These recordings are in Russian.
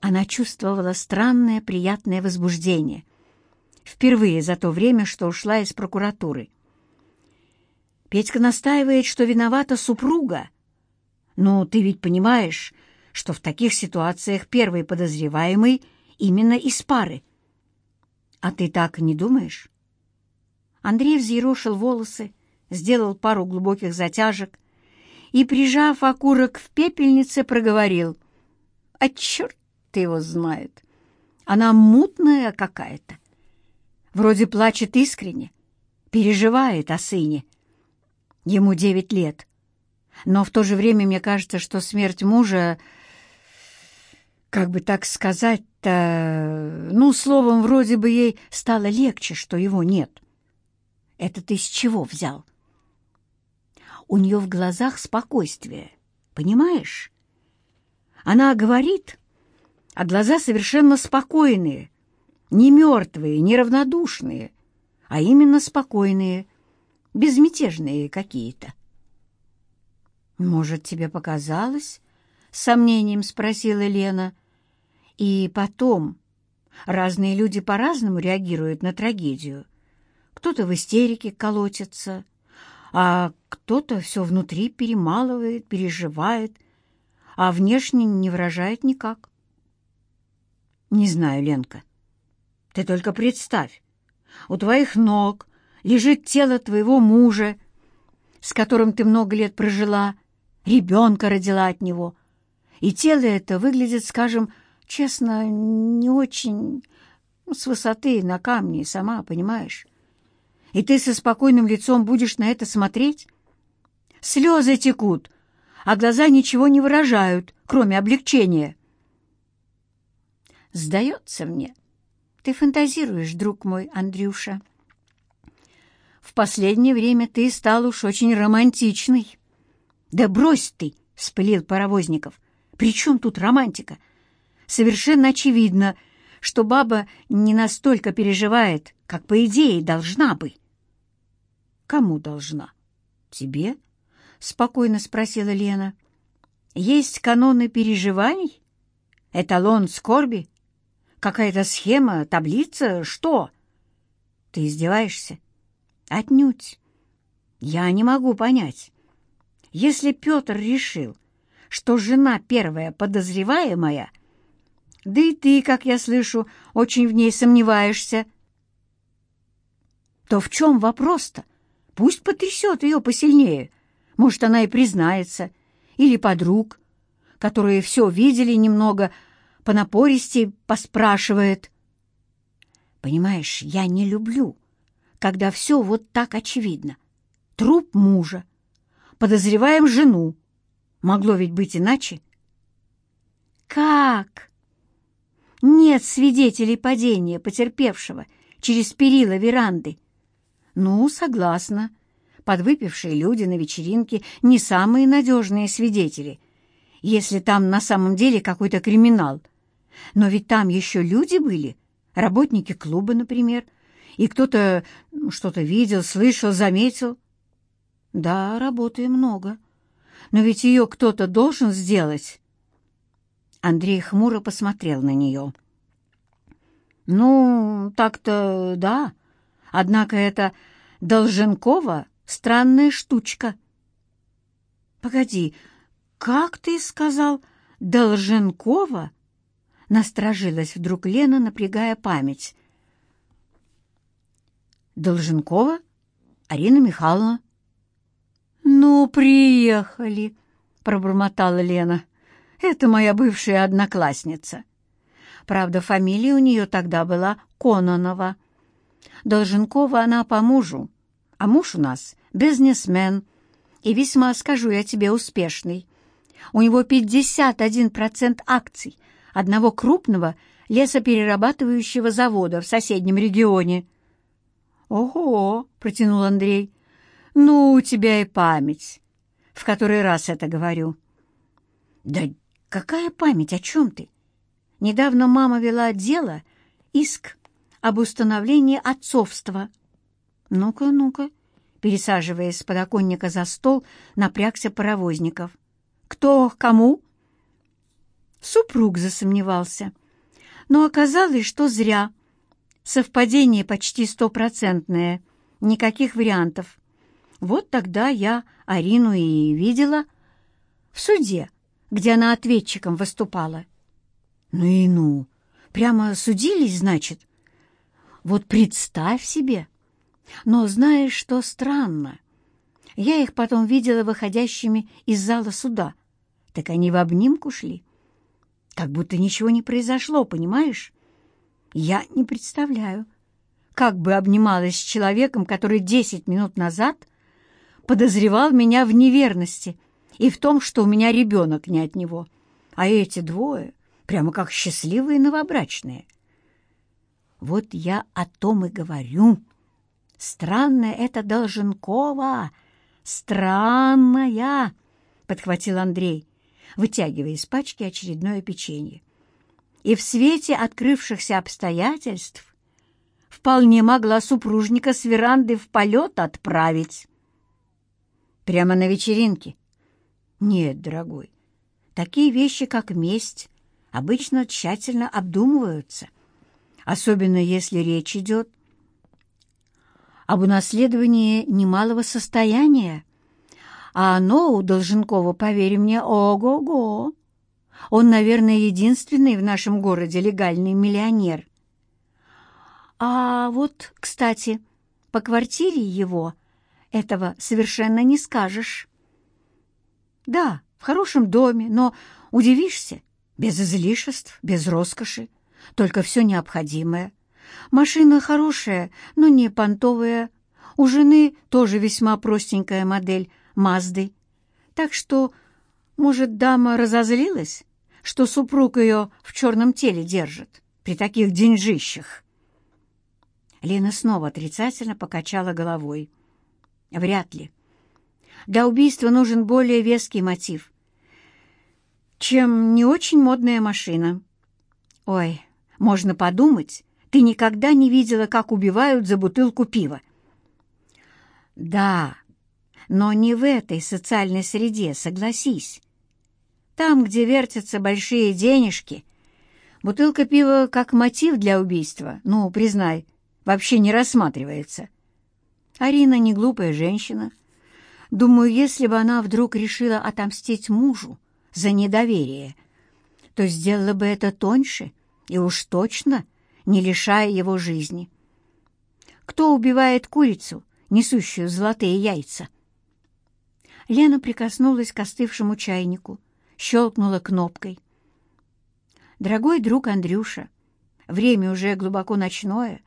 Она чувствовала странное приятное возбуждение. Впервые за то время, что ушла из прокуратуры. Петька настаивает, что виновата супруга. Но ты ведь понимаешь, что в таких ситуациях первый подозреваемый именно из пары. А ты так не думаешь? Андрей взъерошил волосы, сделал пару глубоких затяжек и, прижав окурок в пепельнице, проговорил. «А черт ты его знает. Она мутная какая-то. Вроде плачет искренне, переживает о сыне. Ему девять лет. Но в то же время мне кажется, что смерть мужа, как бы так сказать-то, ну, словом, вроде бы ей стало легче, что его нет. Это ты с чего взял? У нее в глазах спокойствие, понимаешь? Она говорит а глаза совершенно спокойные, не мертвые, не равнодушные, а именно спокойные, безмятежные какие-то. «Может, тебе показалось?» — с сомнением спросила Лена. «И потом, разные люди по-разному реагируют на трагедию. Кто-то в истерике колотится, а кто-то все внутри перемалывает, переживает, а внешне не выражает никак. Не знаю, Ленка. Ты только представь, у твоих ног лежит тело твоего мужа, с которым ты много лет прожила, ребенка родила от него. И тело это выглядит, скажем, честно, не очень ну, с высоты на камне, сама понимаешь. И ты со спокойным лицом будешь на это смотреть? Слезы текут, а глаза ничего не выражают, кроме облегчения. Сдается мне, ты фантазируешь, друг мой, Андрюша. В последнее время ты стал уж очень романтичный. Да брось ты, — спылил Паровозников. При чем тут романтика? Совершенно очевидно, что баба не настолько переживает, как, по идее, должна бы. Кому должна? Тебе? — спокойно спросила Лена. Есть каноны переживаний? Эталон скорби? Какая-то схема, таблица, что? Ты издеваешься? Отнюдь. Я не могу понять. Если Петр решил, что жена первая подозреваемая, да и ты, как я слышу, очень в ней сомневаешься, то в чем вопрос-то? Пусть потрясет ее посильнее. Может, она и признается. Или подруг, которые все видели немного, по напористей поспрашивает. Понимаешь, я не люблю, когда все вот так очевидно. Труп мужа. Подозреваем жену. Могло ведь быть иначе. Как? Нет свидетелей падения потерпевшего через перила веранды. Ну, согласна. Подвыпившие люди на вечеринке не самые надежные свидетели, если там на самом деле какой-то криминал. Но ведь там еще люди были, работники клуба, например, и кто-то что-то видел, слышал, заметил. Да, работы много, но ведь ее кто-то должен сделать. Андрей хмуро посмотрел на нее. «Ну, так-то да. Однако это Долженкова странная штучка». «Погоди, как ты сказал, Долженкова?» Насторожилась вдруг Лена, напрягая память. «Долженкова? Арина Михайловна?» «Ну, приехали!» — пробормотала Лена. «Это моя бывшая одноклассница. Правда, фамилия у нее тогда была Кононова. Долженкова она по мужу, а муж у нас бизнесмен и весьма, скажу я тебе, успешный. У него 51% акций — одного крупного лесоперерабатывающего завода в соседнем регионе. «Ого!» — протянул Андрей. «Ну, у тебя и память. В который раз это говорю». «Да какая память? О чем ты? Недавно мама вела дело, иск об установлении отцовства». «Ну-ка, ну-ка», — пересаживаясь с подоконника за стол, напрягся паровозников. «Кто кому?» Супруг засомневался. Но оказалось, что зря. Совпадение почти стопроцентное. Никаких вариантов. Вот тогда я Арину и видела в суде, где она ответчиком выступала. Ну и ну! Прямо судились, значит? Вот представь себе! Но знаешь, что странно? Я их потом видела выходящими из зала суда. Так они в обнимку шли так будто ничего не произошло, понимаешь? Я не представляю, как бы обнималась с человеком, который десять минут назад подозревал меня в неверности и в том, что у меня ребенок не от него. А эти двое прямо как счастливые новобрачные. Вот я о том и говорю. Странная это Долженкова, странная, подхватил Андрей вытягивая из пачки очередное печенье. И в свете открывшихся обстоятельств вполне могла супружника с веранды в полет отправить. Прямо на вечеринке? Нет, дорогой, такие вещи, как месть, обычно тщательно обдумываются, особенно если речь идет об унаследовании немалого состояния. А оно у Долженкова, поверь мне, ого-го. Он, наверное, единственный в нашем городе легальный миллионер. А вот, кстати, по квартире его этого совершенно не скажешь. Да, в хорошем доме, но удивишься, без излишеств, без роскоши, только все необходимое. Машина хорошая, но не понтовая. У жены тоже весьма простенькая модель, Мазды. Так что, может, дама разозлилась, что супруг ее в черном теле держит при таких деньжищах? Лена снова отрицательно покачала головой. Вряд ли. Для убийства нужен более веский мотив, чем не очень модная машина. Ой, можно подумать, ты никогда не видела, как убивают за бутылку пива. Да, но не в этой социальной среде, согласись. Там, где вертятся большие денежки, бутылка пива как мотив для убийства, ну, признай, вообще не рассматривается. Арина не глупая женщина. Думаю, если бы она вдруг решила отомстить мужу за недоверие, то сделала бы это тоньше и уж точно не лишая его жизни. Кто убивает курицу, несущую золотые яйца? — Лена прикоснулась к остывшему чайнику, щелкнула кнопкой. «Дорогой друг Андрюша, время уже глубоко ночное,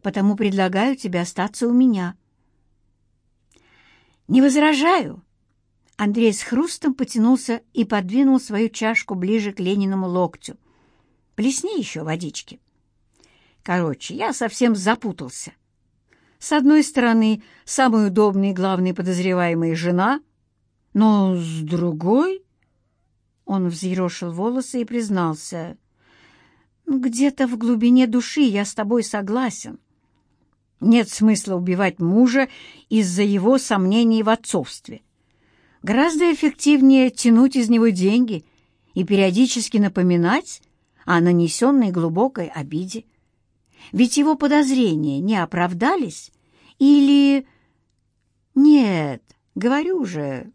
потому предлагаю тебе остаться у меня». «Не возражаю!» Андрей с хрустом потянулся и подвинул свою чашку ближе к Лениному локтю. «Плесни еще водички». Короче, я совсем запутался. С одной стороны, самый удобный и главный подозреваемый — жена, «Но с другой...» Он взъерошил волосы и признался. «Где-то в глубине души я с тобой согласен. Нет смысла убивать мужа из-за его сомнений в отцовстве. Гораздо эффективнее тянуть из него деньги и периодически напоминать о нанесенной глубокой обиде. Ведь его подозрения не оправдались или... Нет, говорю же,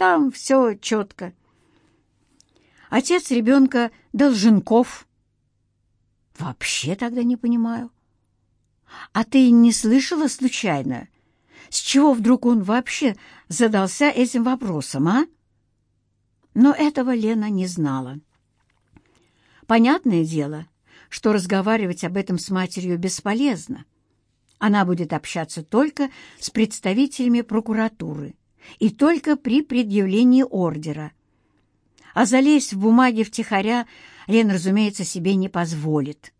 там все четко. Отец ребенка Долженков. Вообще тогда не понимаю. А ты не слышала случайно, с чего вдруг он вообще задался этим вопросом, а? Но этого Лена не знала. Понятное дело, что разговаривать об этом с матерью бесполезно. Она будет общаться только с представителями прокуратуры и только при предъявлении ордера. А залезть в бумаги втихаря Лен, разумеется, себе не позволит.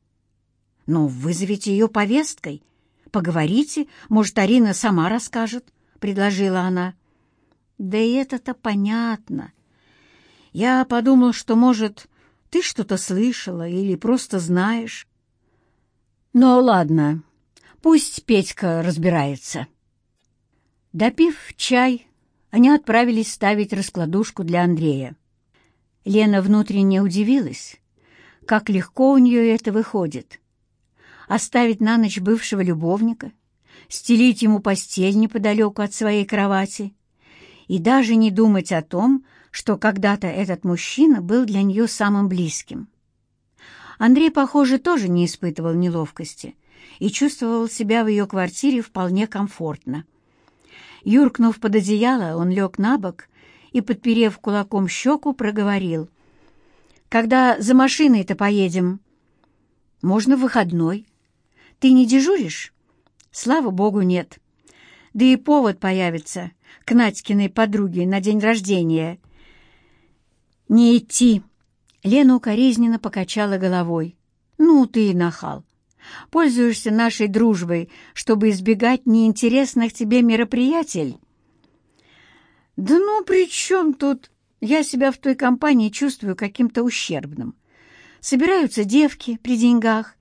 Но «Ну, вызовите ее повесткой. Поговорите, может, Арина сама расскажет, — предложила она. Да и это-то понятно. Я подумал, что, может, ты что-то слышала или просто знаешь. Ну ладно, пусть Петька разбирается. Допив чай, они отправились ставить раскладушку для Андрея. Лена внутренне удивилась, как легко у нее это выходит. Оставить на ночь бывшего любовника, стелить ему постель неподалеку от своей кровати и даже не думать о том, что когда-то этот мужчина был для нее самым близким. Андрей, похоже, тоже не испытывал неловкости и чувствовал себя в ее квартире вполне комфортно. Юркнув под одеяло, он лег на бок и, подперев кулаком щеку, проговорил. «Когда за машиной-то поедем?» «Можно в выходной. Ты не дежуришь?» «Слава богу, нет. Да и повод появится к Надькиной подруге на день рождения». «Не идти!» Лена укоризненно покачала головой. «Ну ты и нахал! Пользуешься нашей дружбой, чтобы избегать неинтересных тебе мероприятий». «Да ну, при чем тут? Я себя в той компании чувствую каким-то ущербным. Собираются девки при деньгах,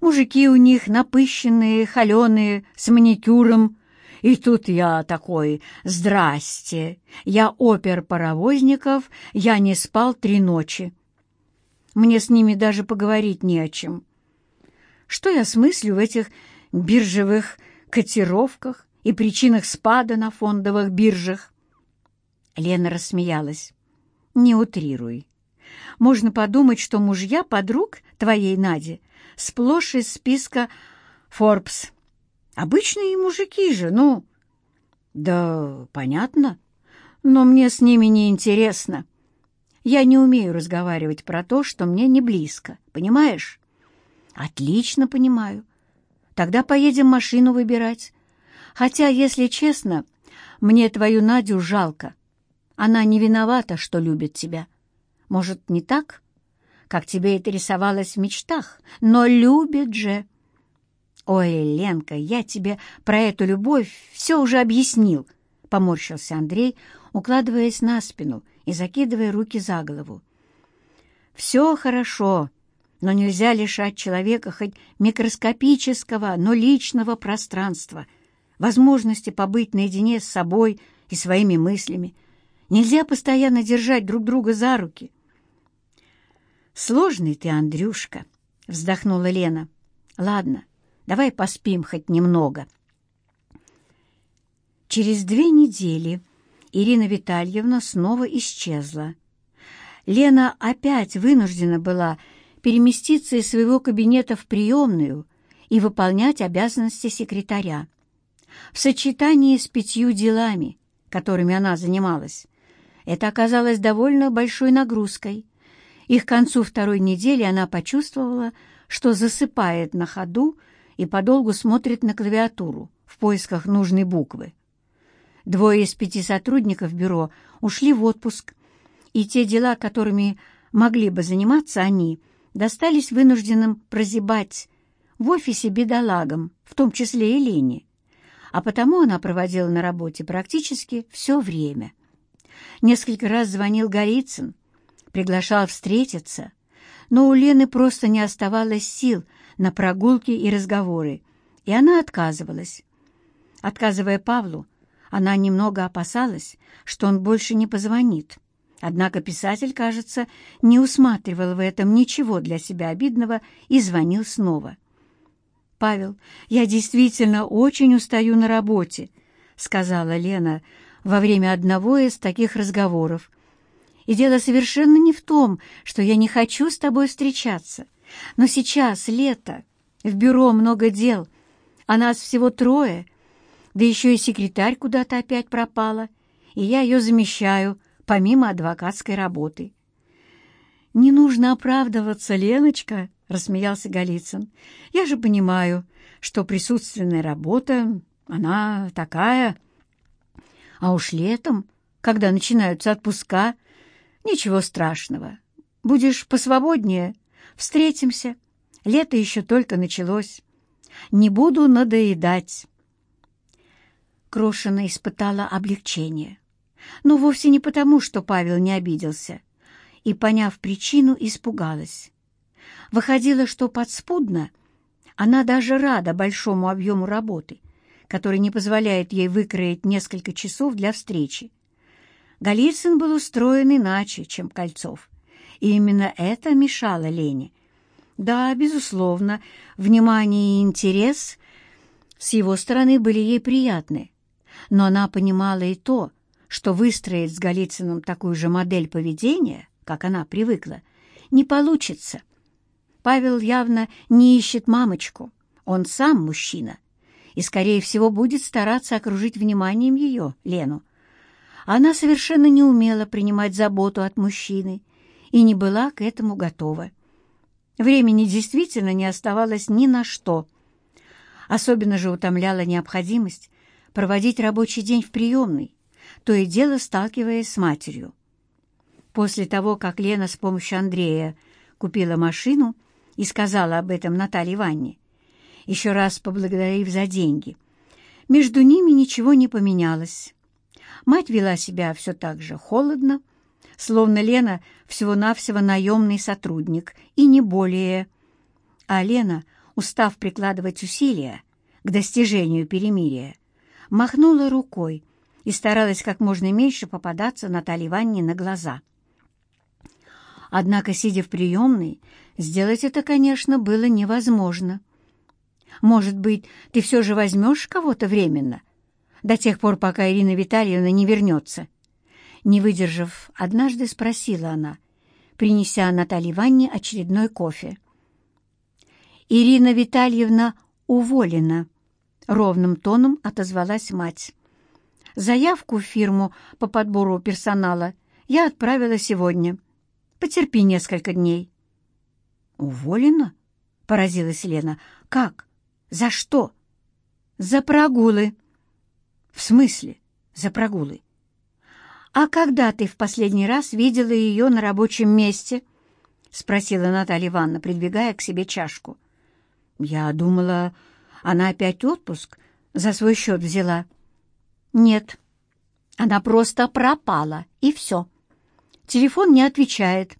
мужики у них напыщенные, холеные, с маникюром. И тут я такой «Здрасте! Я опер паровозников, я не спал три ночи». Мне с ними даже поговорить не о чем. Что я смыслю в этих биржевых котировках и причинах спада на фондовых биржах? Лена рассмеялась. «Не утрируй. Можно подумать, что мужья подруг твоей Нади сплошь из списка Forbes. Обычные мужики же, ну...» «Да, понятно. Но мне с ними не интересно. Я не умею разговаривать про то, что мне не близко, понимаешь?» Отлично понимаю. Тогда поедем машину выбирать. Хотя, если честно, мне твою Надю жалко. Она не виновата, что любит тебя. Может, не так, как тебе это рисовалось в мечтах, но любит же. Ой, Ленка, я тебе про эту любовь все уже объяснил, — поморщился Андрей, укладываясь на спину и закидывая руки за голову. «Все хорошо», но нельзя лишать человека хоть микроскопического, но личного пространства, возможности побыть наедине с собой и своими мыслями. Нельзя постоянно держать друг друга за руки. «Сложный ты, Андрюшка», — вздохнула Лена. «Ладно, давай поспим хоть немного». Через две недели Ирина Витальевна снова исчезла. Лена опять вынуждена была переместиться из своего кабинета в приемную и выполнять обязанности секретаря. В сочетании с пятью делами, которыми она занималась, это оказалось довольно большой нагрузкой, и к концу второй недели она почувствовала, что засыпает на ходу и подолгу смотрит на клавиатуру в поисках нужной буквы. Двое из пяти сотрудников бюро ушли в отпуск, и те дела, которыми могли бы заниматься они, достались вынужденным прозябать в офисе бедолагам, в том числе и Лене. А потому она проводила на работе практически все время. Несколько раз звонил Голицын, приглашал встретиться, но у Лены просто не оставалось сил на прогулки и разговоры, и она отказывалась. Отказывая Павлу, она немного опасалась, что он больше не позвонит. Однако писатель, кажется, не усматривал в этом ничего для себя обидного и звонил снова. «Павел, я действительно очень устаю на работе», — сказала Лена во время одного из таких разговоров. «И дело совершенно не в том, что я не хочу с тобой встречаться. Но сейчас, лето, в бюро много дел, а нас всего трое, да еще и секретарь куда-то опять пропала, и я ее замещаю» помимо адвокатской работы. «Не нужно оправдываться, Леночка», — рассмеялся Голицын. «Я же понимаю, что присутственная работа, она такая. А уж летом, когда начинаются отпуска, ничего страшного. Будешь посвободнее, встретимся. Лето еще только началось. Не буду надоедать». Крошина испытала облегчение но вовсе не потому, что Павел не обиделся, и, поняв причину, испугалась. Выходило, что подспудно она даже рада большому объему работы, который не позволяет ей выкроить несколько часов для встречи. Голицын был устроен иначе, чем Кольцов, и именно это мешало Лене. Да, безусловно, внимание и интерес с его стороны были ей приятны, но она понимала и то, что выстроить с Голицыным такую же модель поведения, как она привыкла, не получится. Павел явно не ищет мамочку, он сам мужчина, и, скорее всего, будет стараться окружить вниманием ее, Лену. Она совершенно не умела принимать заботу от мужчины и не была к этому готова. Времени действительно не оставалось ни на что. Особенно же утомляла необходимость проводить рабочий день в приемной, то и дело сталкиваясь с матерью. После того, как Лена с помощью Андрея купила машину и сказала об этом Наталье Ванне, еще раз поблагодарив за деньги, между ними ничего не поменялось. Мать вела себя все так же холодно, словно Лена всего-навсего наемный сотрудник, и не более. А Лена, устав прикладывать усилия к достижению перемирия, махнула рукой, и старалась как можно меньше попадаться Наталье Ивановне на глаза. Однако, сидя в приемной, сделать это, конечно, было невозможно. «Может быть, ты все же возьмешь кого-то временно?» до тех пор, пока Ирина Витальевна не вернется. Не выдержав, однажды спросила она, принеся Наталье Ивановне очередной кофе. «Ирина Витальевна уволена», — ровным тоном отозвалась мать заявку в фирму по подбору персонала я отправила сегодня. Потерпи несколько дней». «Уволена?» — поразилась Лена. «Как? За что?» «За прогулы». «В смысле за прогулы?» «А когда ты в последний раз видела ее на рабочем месте?» — спросила Наталья Ивановна, придвигая к себе чашку. «Я думала, она опять отпуск за свой счет взяла». Нет. Она просто пропала, и все. Телефон не отвечает.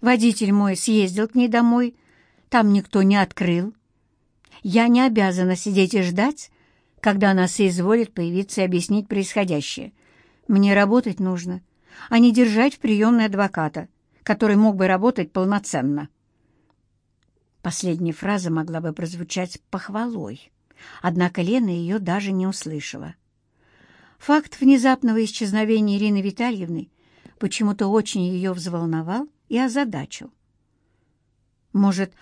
Водитель мой съездил к ней домой. Там никто не открыл. Я не обязана сидеть и ждать, когда она соизволит появиться и объяснить происходящее. Мне работать нужно, а не держать в приемной адвоката, который мог бы работать полноценно. Последняя фраза могла бы прозвучать похвалой, однако Лена ее даже не услышала. Факт внезапного исчезновения Ирины Витальевны почему-то очень ее взволновал и озадачил. Может,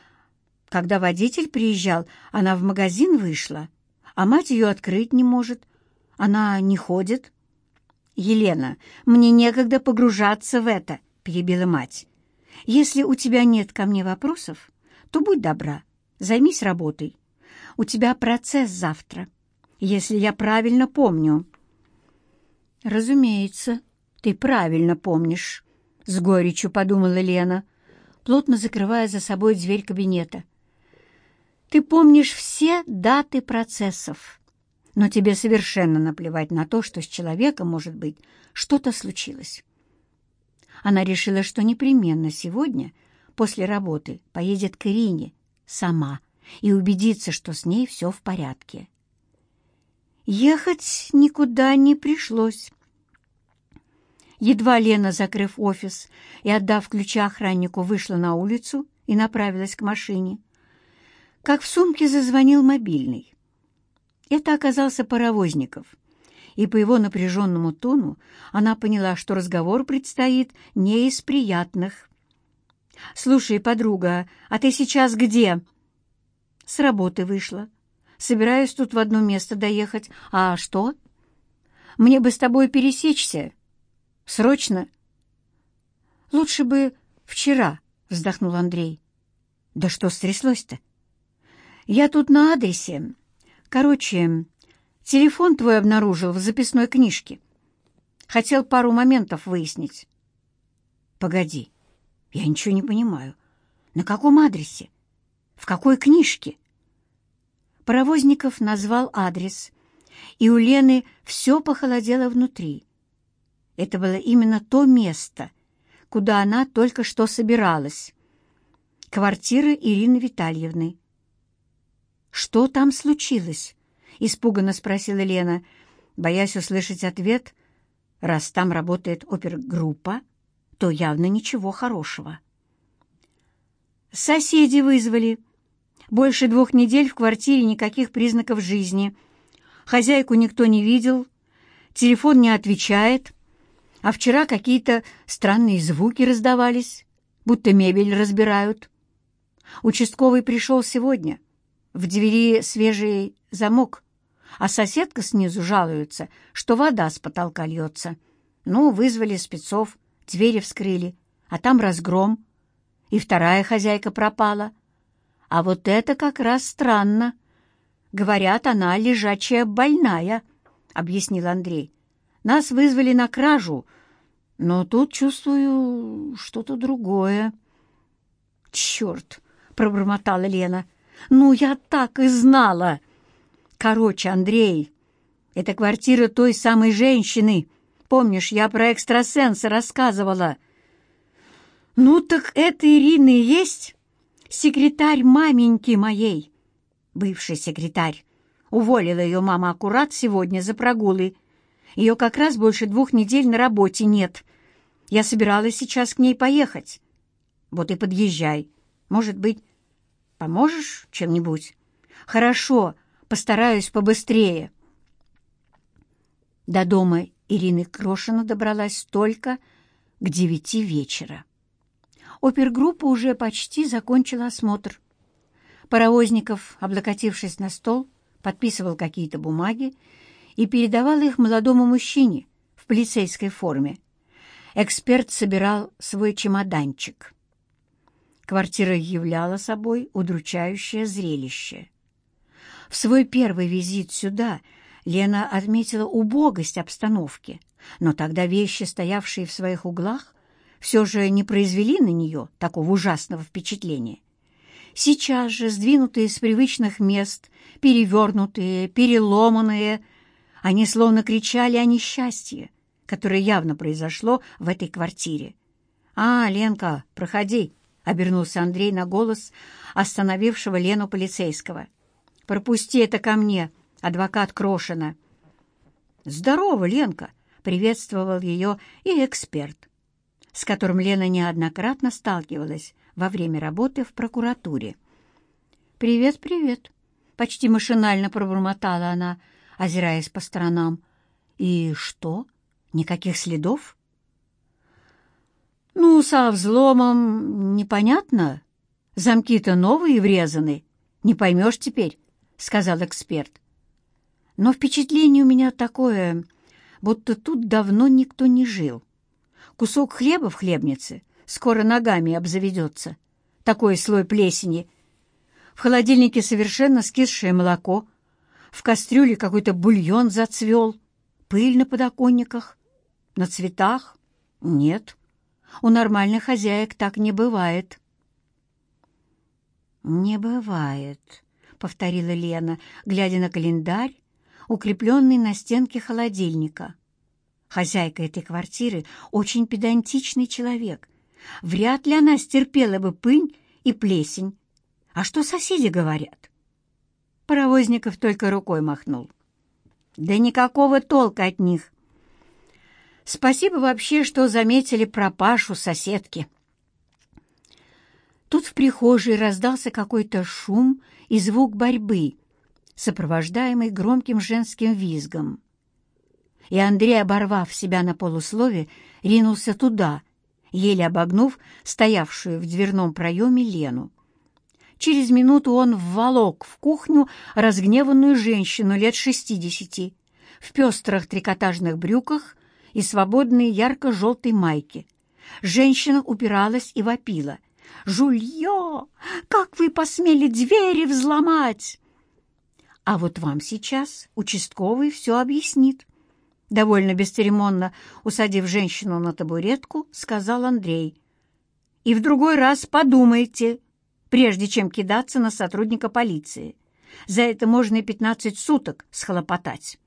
когда водитель приезжал, она в магазин вышла, а мать ее открыть не может. Она не ходит. «Елена, мне некогда погружаться в это», — перебила мать. «Если у тебя нет ко мне вопросов, то будь добра, займись работой. У тебя процесс завтра, если я правильно помню». «Разумеется, ты правильно помнишь», — с горечью подумала Лена, плотно закрывая за собой дверь кабинета. «Ты помнишь все даты процессов, но тебе совершенно наплевать на то, что с человеком, может быть, что-то случилось». Она решила, что непременно сегодня, после работы, поедет к Ирине сама и убедится, что с ней все в порядке. Ехать никуда не пришлось. Едва Лена, закрыв офис и отдав ключи охраннику, вышла на улицу и направилась к машине, как в сумке зазвонил мобильный. Это оказался Паровозников, и по его напряженному тону она поняла, что разговор предстоит не из приятных. «Слушай, подруга, а ты сейчас где?» «С работы вышла», собираюсь тут в одно место доехать. А что? Мне бы с тобой пересечься. Срочно. Лучше бы вчера, вздохнул Андрей. Да что стряслось-то? Я тут на адресе. Короче, телефон твой обнаружил в записной книжке. Хотел пару моментов выяснить. Погоди, я ничего не понимаю. На каком адресе? В какой книжке? Паровозников назвал адрес, и у Лены все похолодело внутри. Это было именно то место, куда она только что собиралась. Квартира Ирины Витальевны. «Что там случилось?» — испуганно спросила Лена, боясь услышать ответ. «Раз там работает опергруппа, то явно ничего хорошего». «Соседи вызвали», больше двух недель в квартире никаких признаков жизни. Хозяйку никто не видел, телефон не отвечает, а вчера какие-то странные звуки раздавались, будто мебель разбирают. Участковый пришел сегодня. В двери свежий замок, а соседка снизу жалуется, что вода с потолка льется. Ну, вызвали спецов, двери вскрыли, а там разгром. И вторая хозяйка пропала — а вот это как раз странно. Говорят, она лежачая больная, — объяснил Андрей. Нас вызвали на кражу, но тут чувствую что-то другое. Черт, — пробормотала Лена. Ну, я так и знала. Короче, Андрей, это квартира той самой женщины. Помнишь, я про экстрасенса рассказывала? Ну так это Ирина и есть? секретарь маменьки моей, бывший секретарь, уволила ее мама аккурат сегодня за прогулы. Ее как раз больше двух недель на работе нет. Я собиралась сейчас к ней поехать. Вот и подъезжай. Может быть, поможешь чем-нибудь? Хорошо, постараюсь побыстрее. До дома Ирины Крошина добралась только к девяти вечера. Опергруппа уже почти закончила осмотр. Паровозников, облокотившись на стол, подписывал какие-то бумаги и передавал их молодому мужчине в полицейской форме. Эксперт собирал свой чемоданчик. Квартира являла собой удручающее зрелище. В свой первый визит сюда Лена отметила убогость обстановки, но тогда вещи, стоявшие в своих углах, все же не произвели на нее такого ужасного впечатления. Сейчас же, сдвинутые с привычных мест, перевернутые, переломанные, они словно кричали о несчастье, которое явно произошло в этой квартире. «А, Ленка, проходи!» — обернулся Андрей на голос остановившего Лену полицейского. «Пропусти это ко мне, адвокат Крошина!» «Здорово, Ленка!» — приветствовал ее и эксперт с которым Лена неоднократно сталкивалась во время работы в прокуратуре. «Привет, привет!» — почти машинально пробормотала она, озираясь по сторонам. «И что? Никаких следов?» «Ну, со взломом непонятно. Замки-то новые врезаны. Не поймешь теперь», — сказал эксперт. «Но впечатление у меня такое, будто тут давно никто не жил». Кусок хлеба в хлебнице скоро ногами обзаведется. Такой слой плесени. В холодильнике совершенно скисшее молоко. В кастрюле какой-то бульон зацвел. Пыль на подоконниках. На цветах? Нет. У нормальных хозяек так не бывает. «Не бывает», — повторила Лена, глядя на календарь, укрепленный на стенке холодильника. Хозяйка этой квартиры очень педантичный человек. Вряд ли она стерпела бы пыль и плесень. А что соседи говорят? Паровозников только рукой махнул. Да никакого толка от них. Спасибо вообще, что заметили пропашу соседки. Тут в прихожей раздался какой-то шум и звук борьбы, сопровождаемый громким женским визгом и Андрей, оборвав себя на полуслове, ринулся туда, еле обогнув стоявшую в дверном проеме Лену. Через минуту он вволок в кухню разгневанную женщину лет шестидесяти в пестрых трикотажных брюках и свободной ярко-желтой майке. Женщина упиралась и вопила. «Жулье! Как вы посмели двери взломать?» «А вот вам сейчас участковый все объяснит», Довольно бесцеремонно усадив женщину на табуретку, сказал Андрей. «И в другой раз подумайте, прежде чем кидаться на сотрудника полиции. За это можно и пятнадцать суток схлопотать».